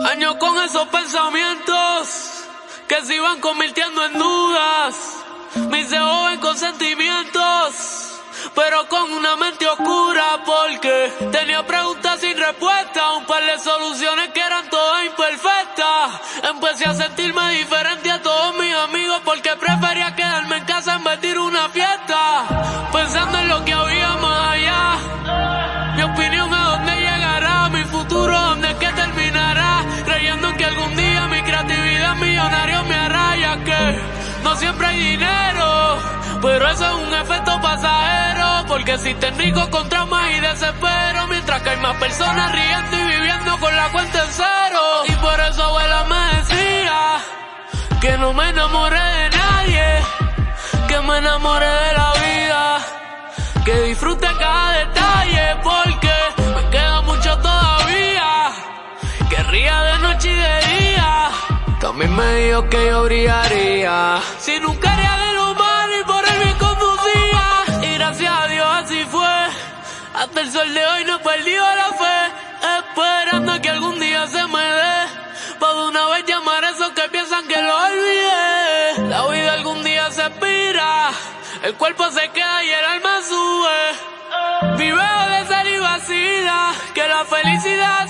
Años con esos pensamientos que se iban convirtiendo en dudas. Me hice joven con sentimientos, pero con una mente oscura porque tenía preguntas sin respuesta, un par de soluciones que eran todas imperfectas. Empecé a sentirme diferente siempre hay dinero, pero eso es un efecto pasajero, porque existen ricos con traumas y desespero, mientras que hay más personas riendo y viviendo con la cuenta en cero, y por eso abuela me decía que no me enamoré de nadie, que me enamoré de la vida, que disfrute cada detalle, También me dijo que yo brillaría. Si nunca haría de lo malo y por el bien conducía. Y gracias a Dios así fue. Hasta el sol de hoy no he perdido la fe. Esperando que algún día se me dé. Pa' de una vez llamar a esos que piensan que lo olvidé. La vida algún día se expira. El cuerpo se queda y el alma sube. Vive de y vacila. Que la felicidad